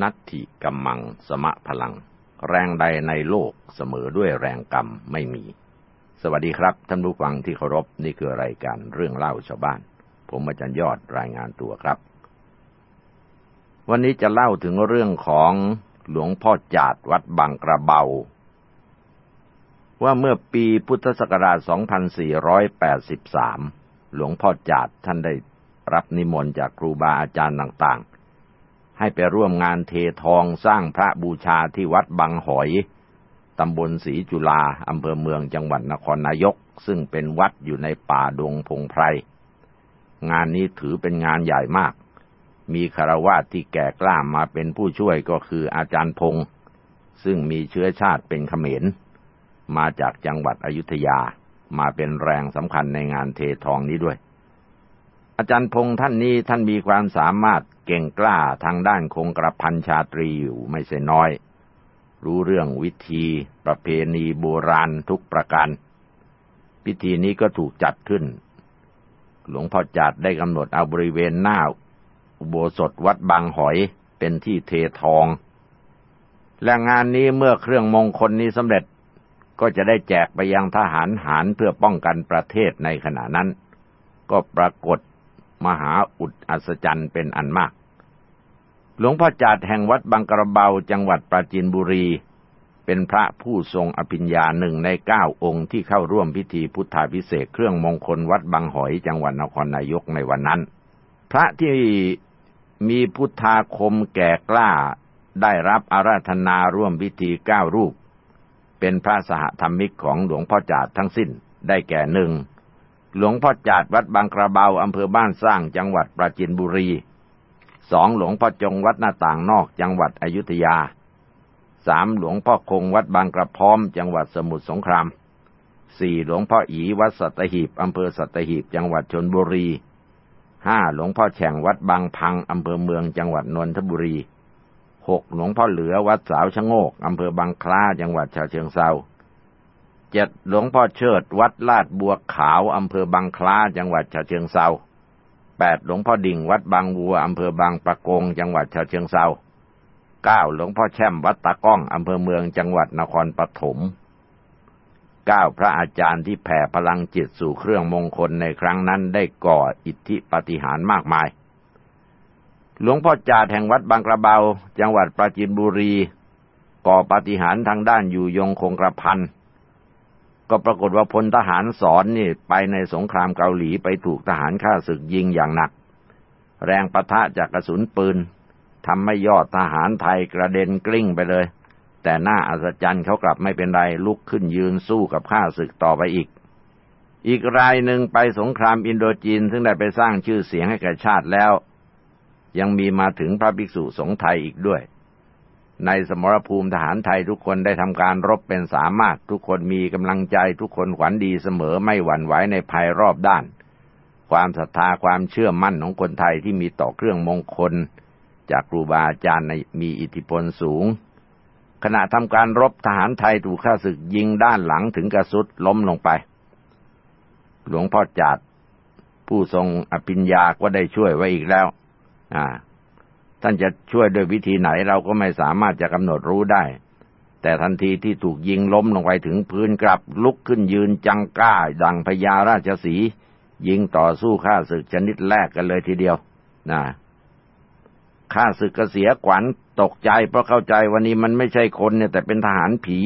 นัตถิกัมมังสมะพลัง แรงใดในโลกเสมอด้วยแรงกรรมไม่มี สวัสดีครับท่านผู้ฟังที่เคารพนี่คือรายการเรื่องเล่าชาวบ้าน ผมอาจารย์ยอดรายงานตัวครับ วันนี้จะเล่าถึงเรื่องของหลวงพ่อจาดวัดบางกระเบา ว่าเมื่อปีพุทธศักราช 2483 หลวงพ่อจาดท่านได้รับนิมนต์จากครูบาอาจารย์ต่าง ให้ไปร่วมงานเททองสร้างพระบูชาที่วัดบางหอย ตำบลศรีจุฬาอำเภอเมืองจังหวัดนครนายก ซึ่งเป็นวัดอยู่ในป่าดงพงไพร งานนี้ถือเป็นงานใหญ่มาก มีคารวาสที่แก่กล้ามาเป็นผู้ช่วยก็คืออาจารย์พงศ์ซึ่งมีเชื้อชาติเป็นเขมร มาจากจังหวัดอยุธยา มาเป็นแรงสำคัญในงานเททองนี้ด้วย อาจารย์พงษ์ท่านนี้ท่านมีความสามารถเก่งกล้าทางด้านคงกระพันชาตรีอยู่ไม่ใช่น้อย รู้เรื่องวิธีประเพณีโบราณทุกประการ พิธีนี้ก็ถูกจัดขึ้น หลวงพ่อจัดได้กำหนดเอาบริเวณหน้า อุโบสถวัดบางหอยเป็นที่เททอง และงานนี้เมื่อเครื่องมงคลนี้สำเร็จก็จะได้แจกไปยังทหารหารเพื่อป้องกันประเทศในขณะนั้น ก็ปรากฏ มหาอุดอัศจรรย์เป็นอันมาก หลวงพ่อจาดแห่งวัดบางกระเบาจังหวัดปราจีนบุรี เป็นพระผู้ทรงอภิญญาหนึ่งในเก้าองค์ที่เข้าร่วมพิธีพุทธาพิเศษเครื่องมงคลวัดบางหอยจังหวัดนครนายกในวันนั้น พระที่มีพุทธาคมแก่กล้าได้รับอาราธนาร่วมพิธีเก้ารูป เป็นพระสหธรรมิกของหลวงพ่อจาดทั้งสิ้นได้แก่หนึ่ง หลวงพ่อจาดวัดบางกระเบาอำเภอบ้านสร้างจังหวัดปราจินบุรีสองหลวงพ่อจงวัดหน้าต่างนอกจังหวัดอยุธยาสามหลวงพ่อคงวัดบางกระพร้อม จังหวัดสมุทรสงครามสี่หลวงพ่ออีวัดสัตหีบอำเภอสัตหีบจังหวัดชนบุรีห้าหลวงพ่อแฉ่งวัดบางพังอำเภอเมืองจังหวัดนนทบุรีหกหลวงพ่อเหลือวัดสาวชะโงกอำเภอบางคล้าจังหวัดชาเชิงเซา เจ็ดหลวงพ่อเชิด วัดลาดบัวขาวอำเภอบางคล้าจังหวัดฉะเชิงเซาแปดหลวงพ่อดิ่งวัดบางวัวอำเภอบางประกง จังหวัดฉะเชิงเซาเก้าหลวงพ่อแช่มวัดตะก้องอำเภอเมืองจังหวัดนครปฐมเก้าพระอาจารย์ที่แผ่พลังจิตสู่เครื่องมงคลในครั้งนั้นได้ก่ออิทธิปฏิหารมากมาย หลวงพ่อจาดแห่งวัดบางกระเบา จังหวัดปราจีนบุรี ก่อปฏิหารทางด้านอยู่ยงคงกระพัน ก็ปรากฏว่าพลทหารสอนนี่ไปในสงครามเกาหลีไปถูกทหารฆ่าศึกยิงอย่างหนัก แรงประทะจากกระสุนปืนทำให้ยอดทหารไทยกระเด็นกลิ้งไปเลย แต่หน้าอัศจรรย์เขากลับไม่เป็นไร ลุกขึ้นยืนสู้กับข้าศึกต่อไปอีก อีกรายหนึ่งไปสงครามอินโดจีนซึ่งได้ไปสร้างชื่อเสียงให้แก่ชาติแล้ว ยังมีมาถึงพระภิกษุสงฆ์ไทยอีกด้วย ในสมรภูมิทหารไทยทุกคนได้ทำการรบเป็นสามารถ ทุกคนมีกำลังใจทุกคนขวัญดีเสมอไม่หวั่นไหวในภัยรอบด้าน ความศรัทธาความเชื่อมั่นของคนไทยที่มีต่อเครื่องมงคล จากครูบาอาจารย์มีอิทธิพลสูง ขณะทำการรบทหารไทยถูกข้าศึกยิงด้านหลังถึงกระสุดล้มลงไป หลวงพ่อจัดผู้ทรงอภิญญาก็ได้ช่วยไว้อีกแล้ว อ่า ท่านจะช่วยด้วยวิธีไหนเราก็ไม่สามารถจะกำหนดรู้ได้ แต่ทันทีที่ถูกยิงล้มลงไปถึงพื้นกลับลุกขึ้นยืนจังก้า ดังพญาราชสี ยิงต่อสู้ข้าศึกชนิดแรกกันเลยทีเดียวนะข้าศึกก็เสียขวัญตกใจเพราะเข้าใจวันนี้มันไม่ใช่คนเนี่ยแต่เป็นทหารผี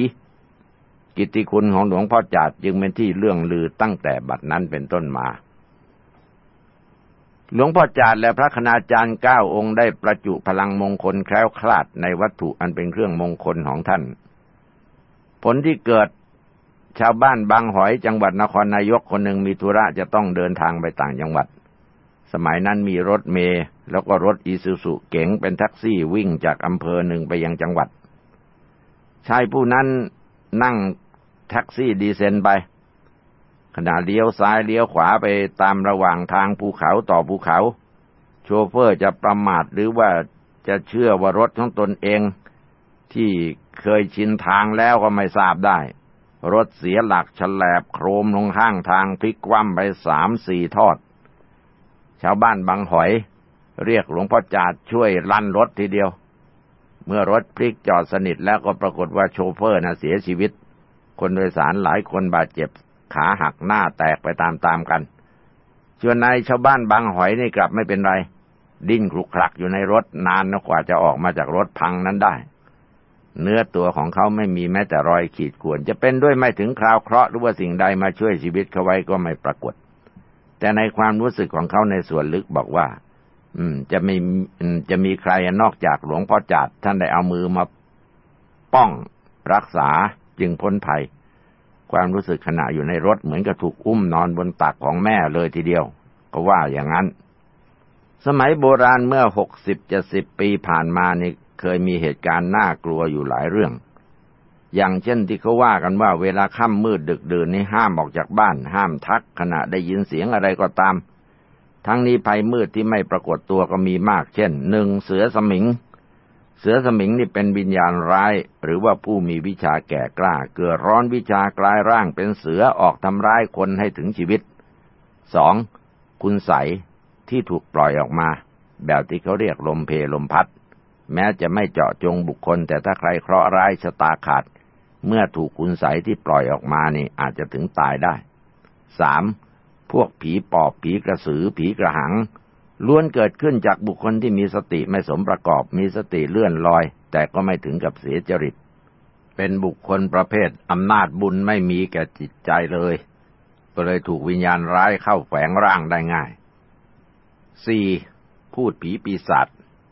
กิตติคุณของหลวงพ่อจาดจึงเป็นที่เรื่องลือตั้งแต่บัดนั้นเป็นต้นมา หลวงพ่อจาดและพระคณาจารย์เก้าองค์ได้ประจุพลังมงคลแคล้วคลาดในวัตถุอันเป็นเครื่องมงคลของท่าน ผลที่เกิดชาวบ้านบางหอยจังหวัดนครนายกคนหนึ่งมีธุระจะต้องเดินทางไปต่างจังหวัด สมัยนั้นมีรถเมล์แล้วก็รถอีซูซุเก๋งเป็นแท็กซี่วิ่งจากอำเภอหนึ่งไปยังจังหวัดชายผู้นั้นนั่งแท็กซี่ดีเซนไป ขณะเลี้ยวซ้ายเลี้ยวขวาไปตามระหว่างทางภูเขาต่อภูเขา โชเฟอร์จะประมาทหรือว่าจะเชื่อว่ารถของตนเอง ที่เคยชินทางแล้วก็ไม่ทราบได้ รถเสียหลักฉลบโครมลงข้างทางพลิกคว่ำไปสามสี่ทอด ชาวบ้านบางหอย เรียกหลวงพ่อจาดช่วยลั่นรถทีเดียว เมื่อรถพลิกจอดสนิทแล้วก็ปรากฏว่าโชเฟอร์นะเสียชีวิต คนโดยสารหลายคนบาดเจ็บ ขาหักหน้าแตกไปตามๆกันส่วนนายชาวบ้านบางหอยนี่กลับไม่เป็นไร ดิ้นคลุกคลักอยู่ในรถนานกว่าจะออกมาจากรถพังนั้นได้ เนื้อตัวของเขาไม่มีแม้แต่รอยขีดข่วนจะเป็นด้วยไม่ถึงคราวเคราะห์หรือว่าสิ่งใดมาช่วยชีวิตเขาไว้ก็ไม่ปรากฏ แต่ในความรู้สึกของเขาในส่วนลึกบอกว่า อืม จะมีจะมีใครนอกจากหลวงพ่อจัดท่านได้เอามือมาป้องรักษาจึงพ้นภัย ความรู้สึกขณะอยู่ในรถเหมือนกับถูกอุ้มนอนบนตักของแม่เลยทีเดียว ก็ว่าอย่างนั้น สมัยโบราณเมื่อหกสิบจะสิบปีผ่านมานี่เคยมีเหตุการณ์น่ากลัวอยู่หลายเรื่อง อย่างเช่นที่เขาว่ากันว่าเวลาค่ำมืดดึกดื่นนี่ห้ามออกจากบ้าน ห้ามทักขณะได้ยินเสียงอะไรก็ตาม ทั้งนี้ภัยมืดที่ไม่ปรากฏตัวก็มีมาก เช่นหนึ่งเสือสมิง เสือสมิงนี่เป็นวิญญาณร้าย หรือว่าผู้มีวิชาแก่กล้า เกิดร้อนวิชากลายร่างเป็นเสือออกทำร้ายคนให้ถึงชีวิตสองคุณใสที่ถูกปล่อยออกมา แบบที่เขาเรียกลมเพลมพัด แม้จะไม่เจาะจงบุคคล แต่ถ้าใครเคราะห์ร้ายชะตาขาด เมื่อถูกคุณใสที่ปล่อยออกมานี่อาจจะถึงตายได้สามพวกผีปอบผีกระสือผีกระหัง ล้วนเกิดขึ้นจากบุคคลที่มีสติไม่สมประกอบ มีสติเลื่อนลอย แต่ก็ไม่ถึงกับเสียจริต เป็นบุคคลประเภทอำนาจบุญไม่มีแก่จิตใจเลย ก็เลยถูกวิญญาณร้ายเข้าแฝงร่างได้ง่ายสี่พูดผีปีศาจ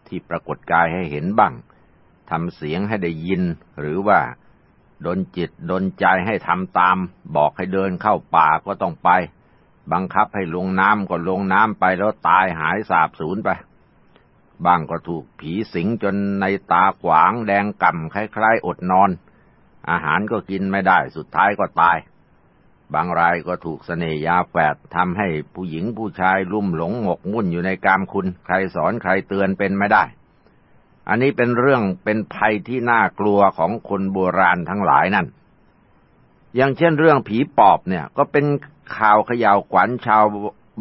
ที่ปรากฏกายให้เห็นบ้างทำเสียงให้ได้ยิน หรือว่าดนจิตดนใจให้ทำตาม บอกให้เดินเข้าป่าก็ต้องไป บังคับให้ลงน้ำก็ลงน้ำไปแล้วตายหายสาบสูญไป บางก็ถูกผีสิงจนในตาขวางแดงก่ำคล้ายๆอดนอน อาหารก็กินไม่ได้สุดท้ายก็ตาย บางรายก็ถูกเสน่ยาแฝดทำให้ผู้หญิงผู้ชายลุ่มหลงหมกมุ่นอยู่ในกามคุณ ใครสอนใครเตือนเป็นไม่ได้ อันนี้เป็นเรื่องเป็นภัยที่น่ากลัวของคนโบราณทั้งหลายนั่นอย่างเช่นเรื่องผีปอบเนี่ย ก็เป็น ข่าวขยาวขวัญชาว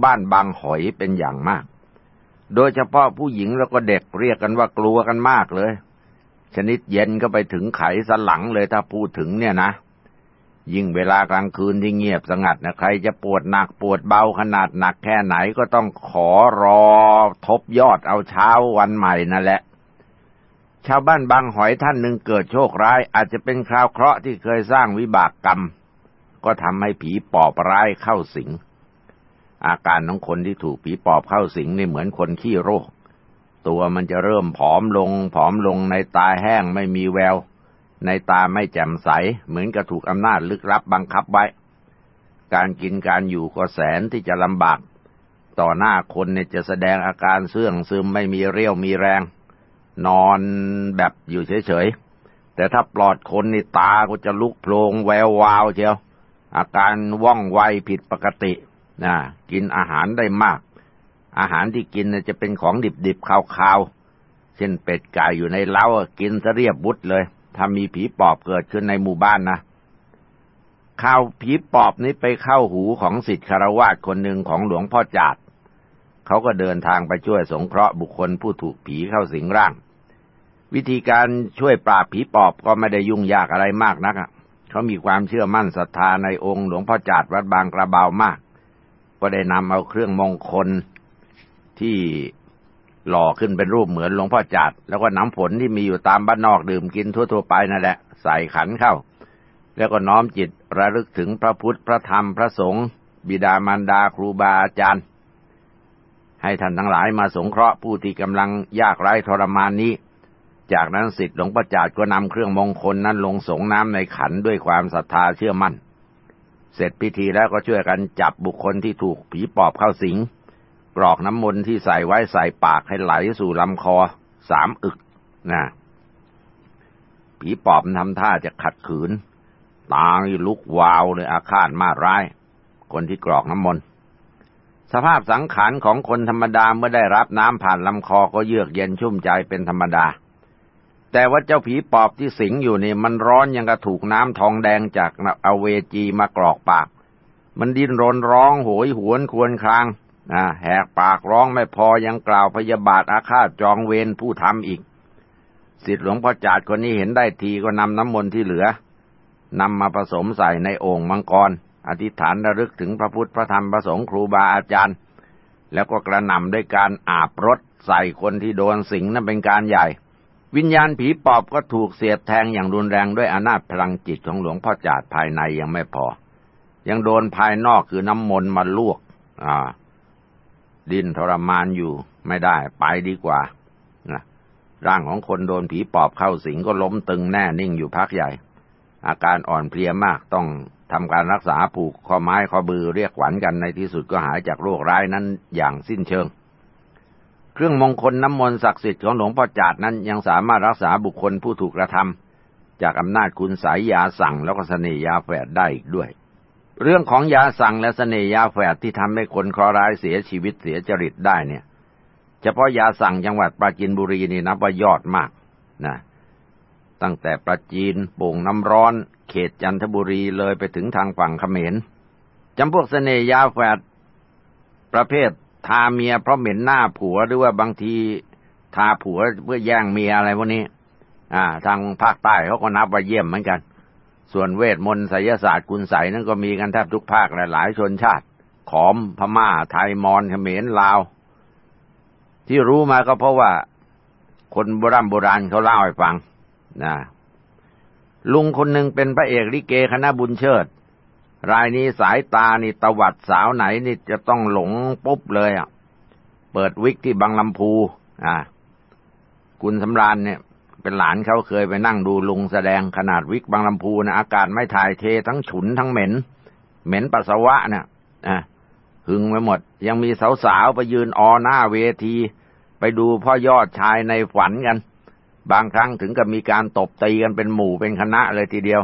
บ้านบางหอยเป็นอย่างมาก โดยเฉพาะผู้หญิงแล้วก็เด็กเรียกกันว่ากลัวกันมากเลย ชนิดเย็นก็ไปถึงไขสลังเลยถ้าพูดถึงเนี่ยนะ ยิ่งเวลากลางคืนที่เงียบสงัดนะใครจะปวดหนักปวดเบาขนาดหนักแค่ไหนก็ต้องขอรอทบยอดเอาเช้าวันใหม่นั่นแหละชาวบ้านบางหอยท่านหนึ่งเกิดโชคร้าย อาจจะเป็นคราวเคราะห์ที่เคยสร้างวิบากกรรม ก็ทำให้ผีปอบร้ายเข้าสิง อาการของคนที่ถูกผีปอบเข้าสิงนี่เหมือนคนขี้โรค ตัวมันจะเริ่มผอมลง ผอมลงในตาแห้งไม่มีแวว ในตาไม่แจ่มใส เหมือนกับถูกอำนาจลึกลับบังคับไว้ การกินการอยู่ก็แสนที่จะลำบาก ต่อหน้าคนเนี่ยจะแสดงอาการเสื่องซึมไม่มีเรี่ยวมีแรง นอนแบบอยู่เฉยๆแต่ถ้าปลอดคนนี่ตาก็จะลุกโพลงแวววาวเชียว อาการว่องไวผิดปกตินะกินอาหารได้มาก อาหารที่กินจะเป็นของดิบๆคาวๆเช่นเป็ดไก่อยู่ในเล้ากินซะเรียบบุดเลย ถ้ามีผีปอบเกิดขึ้นในหมู่บ้านนะข่าวผีปอบนี้ไปเข้าหูของสิทธิคารวาสคนหนึ่งของหลวงพ่อจาดเขาก็เดินทางไปช่วยสงเคราะห์บุคคลผู้ถูกผีเข้าสิงร่าง วิธีการช่วยปราบผีปอบก็ไม่ได้ยุ่งยากอะไรมากนัก เขามีความเชื่อมั่นศรัทธาในองค์หลวงพ่อจาดวัดบางกระเบามาก ก็ได้นำเอาเครื่องมงคลที่หล่อขึ้นเป็นรูปเหมือนหลวงพ่อจาดแล้วก็น้ำฝนที่มีอยู่ตามบ้านนอกดื่มกินทั่วๆไปนั่นแหละ ใส่ขันเข้า แล้วก็น้อมจิตระลึกถึงพระพุทธพระธรรมพระสงฆ์บิดามารดาครูบาอาจารย์ ให้ท่านทั้งหลายมาสงเคราะห์ผู้ที่กำลังยากไร้ทรมานนี้ จากนั้นสิทธิ์หลวงพ่อจาดก็นำเครื่องมงคลนั้นลงสงน้ำในขันด้วยความศรัทธาเชื่อมั่น เสร็จพิธีแล้วก็ช่วยกันจับบุคคลที่ถูกผีปอบเข้าสิง กรอกน้ำมนต์ที่ใส่ไว้ใส่ปากให้ไหลสู่ลำคอสามอึกนะผีปอบทำท่าจะขัดขืน ตาลุกวาวเลยอาฆาตมาร้าย คนที่กรอกน้ำมนต์สภาพสังขารของคนธรรมดาเมื่อได้รับน้ำผ่านลำคอก็เยือกเย็นชุ่มใจเป็นธรรมดา แต่ว่าเจ้าผีปอบที่สิงอยู่นี่มันร้อนยังกระถูกน้ำทองแดงจากอเวจีมากรอกปาก มันดิ้นรนร้องโหยหวนควรครางนะแหกปากร้องไม่พอยังกล่าวพยาบาทอาฆาตจองเวรผู้ทำอีกสิทธิหลวงพ่อจาดคนนี้เห็นได้ทีก็นำน้ำมนต์ที่เหลือนำมาผสมใส่ในโอ่งมังกร อธิษฐานระลึกถึงพระพุทธพระธรรมพระสงฆ์ครูบาอาจารย์ แล้วก็กระหน่ำด้วยการอาบรถใส่คนที่โดนสิงนั้นเป็นการใหญ่ วิญญาณผีปอบก็ถูกเสียดแทงอย่างรุนแรงด้วยอำนาจพลังจิตของหลวงพ่อจาดภายในยังไม่พอ ยังโดนภายนอกคือน้ำมนต์มาลวก อ่า ดินทรมานอยู่ไม่ได้ ไปดีกว่านะร่างของคนโดนผีปอบเข้าสิงก็ล้มตึงแน่นิ่งอยู่พักใหญ่ อาการอ่อนเพลียมากต้องทำการรักษาผูกข้อไม้ข้อบือเรียกขวัญกันในที่สุดก็หายจากโรคร้ายนั้นอย่างสิ้นเชิง เครื่องมงคลน้ำมนต์ศักดิ์สิทธิ์ของหลวงพ่อจาดนั้นยังสามารถรักษาบุคคลผู้ถูกกระทำจากอำนาจคุณสายยาสั่งแล้วก็เสน่ยาแฝดได้อีกด้วย เรื่องของยาสั่งและเสน่ยาแฝดที่ทำให้คนเคราะห์ร้ายเสียชีวิตเสียจริตได้เนี่ย เฉพาะยาสั่งจังหวัดปราจีนบุรีนี่นับว่ายอดมากนะตั้งแต่ปราจีนโป่งน้ำร้อน เขตจันทบุรีเลยไปถึงทางฝั่งเขมรจำพวกเสน่ยาแฝดประเภท ทาเมียเพราะเหม็นหน้าผัวหรือว่าบางทีทาผัวเพื่อแย่งเมียอะไรพวกนี้ อ่า ทางภาคใต้เขาก็นับว่าเยี่ยมเหมือนกัน ส่วนเวทมนต์ไสยศาสตร์กุลใสนั่นก็มีกันแทบทุกภาคหลายชนชาติ ขอมพม่า ไทยมอญเขมรลาว ที่รู้มาก็เพราะว่า คนโบราณโบราณเขาเล่าให้ฟังนะลุงคนหนึ่งเป็นพระเอกลิเกคณะบุญเชิด รายนี้สายตานี่ตวัดสาวไหนนี่จะต้องหลงปุ๊บเลยอะ เปิดวิกที่บางลำพู อ่า คุณสำราญเนี่ย เป็นหลานเขาเคยไปนั่งดูลุงแสดงขนาดวิกบางลำพูนะอากาศไม่ถ่ายเททั้งฉุนทั้งเหม็น เหม็นปัสสาวะเนี่ยอ่าหึงไปหมด ยังมีสาวๆไปยืนออหน้าเวที ไปดูพ่อยอดชายในฝันกัน บางครั้งถึงกับมีการตบตีกันเป็นหมู่เป็นคณะเลยทีเดียว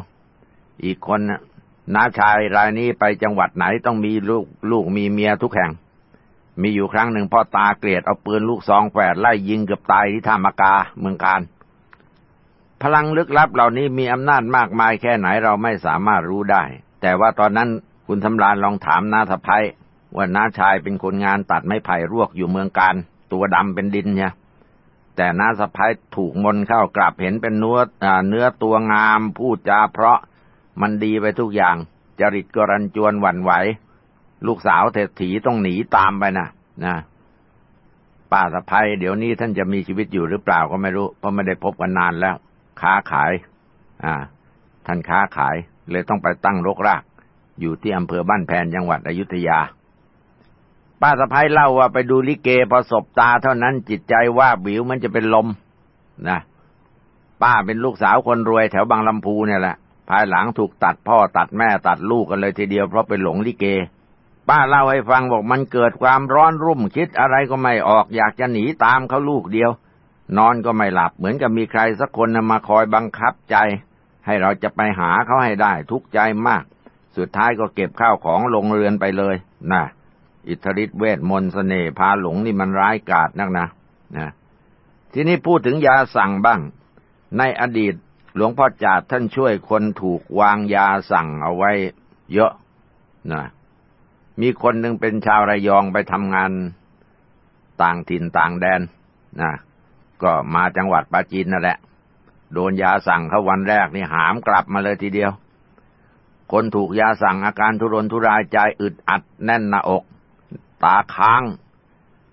อีกคนน้ น้าชายรายนี้ไปจังหวัดไหนต้องมีลูกลูกมีเมียทุกแห่ง มีอยู่ครั้งหนึ่งพ่อตาเกลียดเอาปืนลูกซองแฝดไล่ยิงเกือบตายที่ท่ามากาเมืองการ พลังลึกลับเหล่านี้มีอำนาจมากมายแค่ไหนเราไม่สามารถรู้ได้ แต่ว่าตอนนั้นคุณทำรานลองถามนาทภัยว่าน้าชายเป็นคนงานตัดไม้ไผ่รวกอยู่เมืองการ ตัวดำเป็นดินเนี่ยแต่น้าสะพ้ายถูกมนเข้ากลับเห็นเป็นเนื้อเนื้อตัวงามพูดจาเพราะ มันดีไปทุกอย่าง จริตกรันจวนหวั่นไหว ลูกสาวเศรษฐีต้องหนีตามไปนะนะป้าสะพ้ายเดี๋ยวนี้ท่านจะมีชีวิตอยู่หรือเปล่าก็ไม่รู้ เพราะไม่ได้พบกันนานแล้ว ค้าขาย อ่า ท่านค้าขาย เลยต้องไปตั้งรกราก อยู่ที่อำเภอบ้านแพนจังหวัดอยุธยา ป้าสะพ้ายเล่าว่าไปดูลิเกพอศบตาเท่านั้นจิตใจว่าบิวมันจะเป็นลมนะป้าเป็นลูกสาวคนรวยแถวบางลำพูเนี่ยแหละ ภายหลังถูกตัดพ่อตัดแม่ตัดลูกกันเลยทีเดียวเพราะไปหลงลิเก ป้าเล่าให้ฟังบอกมันเกิดความร้อนรุ่มคิดอะไรก็ไม่ออกอยากจะหนีตามเขาลูกเดียว นอนก็ไม่หลับเหมือนกับมีใครสักคนมาคอยบังคับใจ ให้เราจะไปหาเขาให้ได้ทุกใจมาก สุดท้ายก็เก็บข้าวของลงเรือนไปเลยนะอิทธิฤทธิเวทมนต์เสน่ห์พาหลงนี่มันร้ายกาจนักนะนะทีนี้พูดถึงยาสั่งบ้าง ในอดีต หลวงพ่อจาดท่านช่วยคนถูกวางยาสั่งเอาไว้ เยอะนะมีคนหนึ่งเป็นชาวระยองไปทำงานต่างถิ่นต่างแดนนะก็มาจังหวัดปาจีนนั่นแหละ โดนยาสั่งเขาวันแรกนี่หามกลับมาเลยทีเดียว คนถูกยาสั่งอาการทุรนทุรายใจอึดอัดแน่นหน้าอก ตาค้าง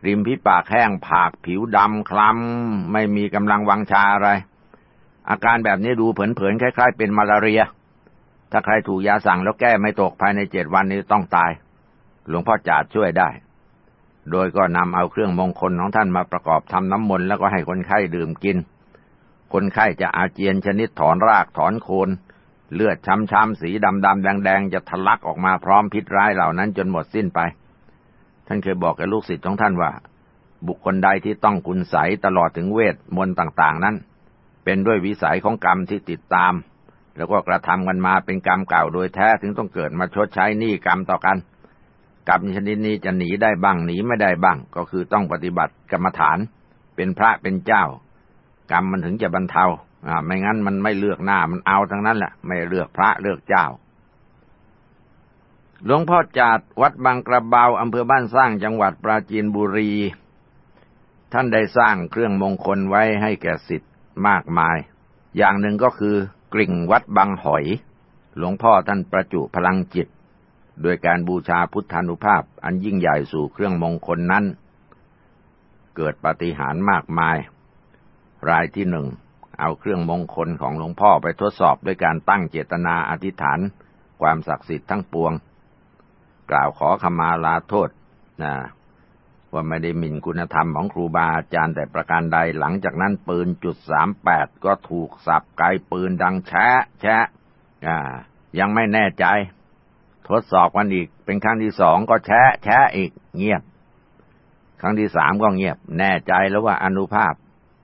ริมพิปากแห้งผากผิวดำคล้ำไม่มีกำลังวังชาอะไร อาการแบบนี้ดูเผินๆคล้าย ๆ เป็นมาลาเรีย ถ้าใครถูกยาสั่งแล้วแก้ไม่ตกภายในเจ็ดวันนี้ต้องตาย หลวงพ่อจาดช่วยได้ โดยก็นำเอาเครื่องมงคลของท่านมาประกอบทำน้ำมนต์แล้วก็ให้คนไข้ดื่มกิน คนไข้จะอาเจียนชนิดถอนรากถอนโคน เลือดช้ำๆสีดำๆแดงๆ จะทะลักออกมาพร้อมพิษร้ายเหล่านั้นจนหมดสิ้นไป ท่านเคยบอกกับลูกศิษย์ของท่านว่า บุคคลใดที่ต้องกุณใสตลอดถึงเวทมนต์ต่าง ๆ นั้น เป็นด้วยวิสัยของกรรมที่ติดตาม แล้วก็กระทำกันมาเป็นกรรมเก่าโดยแท้ถึงต้องเกิดมาชดใช้หนี้กรรมต่อกันกรรมชนิดนี้จะหนีได้บ้างหนีไม่ได้บ้าง ก็คือต้องปฏิบัติกรรมฐาน เป็นพระเป็นเจ้า กรรมมันถึงจะบรรเทาอ่าไม่งั้นมันไม่เลือกหน้ามันเอาทั้งนั้นแหละไม่เลือกพระเลือกเจ้าหลวงพ่อจาดวัดบางกระเบาอำเภอบ้านสร้างจังหวัดปราจีนบุรี ท่านได้สร้างเครื่องมงคลไว้ให้แก่สิทธิ์ มากมาย อย่างหนึ่งก็คือกริ่งวัดบางหอย หลวงพ่อท่านประจุพลังจิต โดยการบูชาพุทธานุภาพอันยิ่งใหญ่สู่เครื่องมงคลนั้น เกิดปฏิหารมากมาย รายที่หนึ่งเอาเครื่องมงคลของหลวงพ่อไปทดสอบด้วยการตั้งเจตนาอธิษฐาน ความศักดิ์สิทธิ์ทั้งปวง กล่าวขอขมาลาโทษนะ ว่าไม่ได้หมิ่นคุณธรรมของครูบาอาจารย์แต่ประการใดหลังจากนั้นปืนจุดสามแปดก็ถูกสับไกลปืนดังแชะแชะอ่ายังไม่แน่ใจ ทดสอบกันอีก เป็นครั้งที่สองก็แชะแชะอีก เงียบ ครั้งที่สามก็เงียบ แน่ใจแล้วว่าอนุภาพ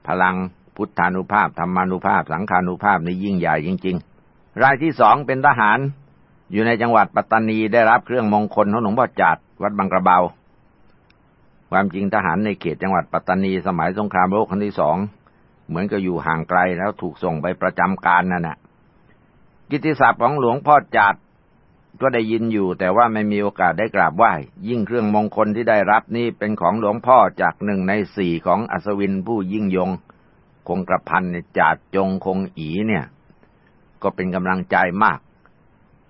พลังพุทธานุภาพธรรมานุภาพ สังขานุภาพนี่ยิ่งใหญ่จริง ๆ รายที่สองเป็นทหาร อยู่ในจังหวัดปัตตานีได้รับเครื่องมงคลของหลวงพ่อจัดวัดบางกระเบา ความจริงทหารในเขตจังหวัดปัตตานีสมัยสงครามโลกครั้งที่สองเหมือนกับอยู่ห่างไกลแล้วถูกส่งไปประจำการนั่นแหะกิติศัพท์ของหลวงพ่อจัดก็ได้ยินอยู่ แต่ว่าไม่มีโอกาสได้กราบไหว้ ยิ่งเครื่องมงคลที่ได้รับนี่เป็นของหลวงพ่อจากหนึ่งในสี่ของอัศวินผู้ยิ่งยง คงกระพันจัดจงคงอีเนี่ย ก็เป็นกำลังใจมาก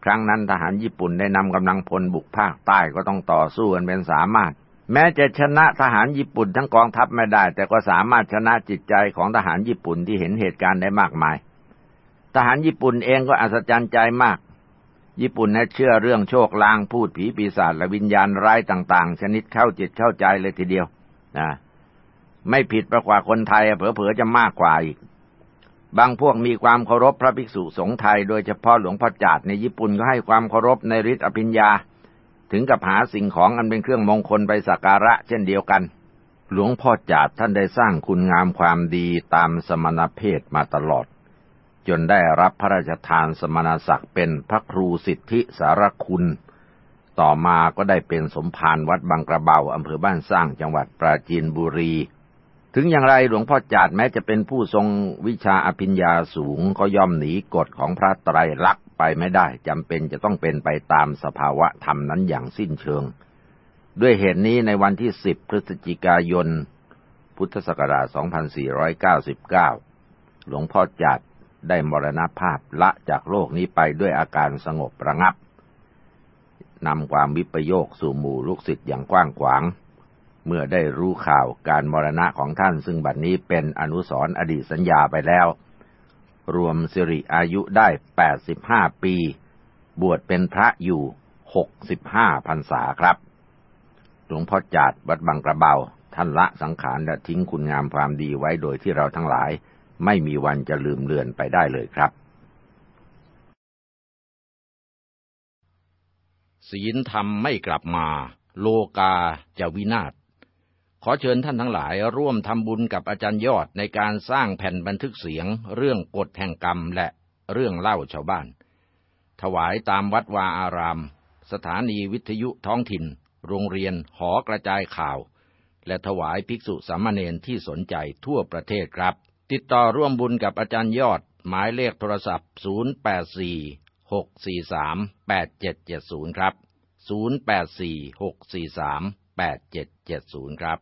ครั้งนั้นทหารญี่ปุ่นได้นำกำลังพลบุกภาคใต้ก็ต้องต่อสู้กันเป็นสามารถ แม้จะชนะทหารญี่ปุ่นทั้งกองทัพไม่ได้ แต่ก็สามารถชนะจิตใจของทหารญี่ปุ่นที่เห็นเหตุการณ์ได้มากมาย ทหารญี่ปุ่นเองก็อัศจรรย์ใจมาก ญี่ปุ่นนั้นเชื่อเรื่องโชคลางพูดผีปีศาจและวิญญาณร้ายต่าง ๆ ชนิดเข้าจิตเข้าใจเลยทีเดียวนะไม่ผิดประกว่าคนไทยเผลอๆจะมากกว่าอีก บางพวกมีความเคารพพระภิกษุสงฆ์ไทย โดยเฉพาะหลวงพ่อจาดในญี่ปุ่นก็ให้ความเคารพในฤทธิอภิญญา ถึงกับหาสิ่งของอันเป็นเครื่องมงคลไปสักการะเช่นเดียวกัน หลวงพ่อจาดท่านได้สร้างคุณงามความดีตามสมณเพศมาตลอด จนได้รับพระราชทานสมณศักดิ์เป็นพระครูสิทธิสารคุณ ต่อมาก็ได้เป็นสมภารวัดบางกระเบาอำเภอบ้านสร้างจังหวัดปราจีนบุรี ถึงอย่างไรหลวงพ่อจาดแม้จะเป็นผู้ทรงวิชาอภิญญาสูงก็ย่อมหนีกฎของพระไตรลักษณ์ ไปไม่ได้จำเป็นจะต้องเป็นไปตามสภาวะธรรมนั้นอย่างสิ้นเชิง ด้วยเหตุนี้ในวันที่ 10 พฤศจิกายน พุทธศักราช 2499 หลวงพ่อจัดได้มรณภาพละจากโลกนี้ไปด้วยอาการสงบระงับนำความวิปโยคสู่หมู่ลูกศิษย์อย่างกว้างขวาง เมื่อได้รู้ข่าวการมรณะของท่านซึ่งบัดนนี้เป็นอนุสรอดีตสัญญาไปแล้ว รวมสิริอายุได้แปดสิบห้าปี บวชเป็นพระอยู่หกสิบห้าพรรษาครับ หลวงพ่อจาดวัดบางกระเบา ท่านละสังขารและทิ้งคุณงามความดีไว้โดยที่เราทั้งหลาย ไม่มีวันจะลืมเลือนไปได้เลยครับ ศีลธรรมไม่กลับมา โลกาจะวินาศ ขอเชิญท่านทั้งหลายร่วมทำบุญกับอาจารย์ยอดในการสร้างแผ่นบันทึกเสียง เรื่องกฎแห่งกรรมและเรื่องเล่าชาวบ้าน ถวายตามวัดวาอาราม สถานีวิทยุท้องถิ่น โรงเรียนหอกระจายข่าว และถวายภิกษุสามเณรที่สนใจทั่วประเทศครับ ติดต่อร่วมบุญกับอาจารย์ยอด หมายเลขโทรศัพท์ 084 643 8770 ครับ 084 643 8770 ครับ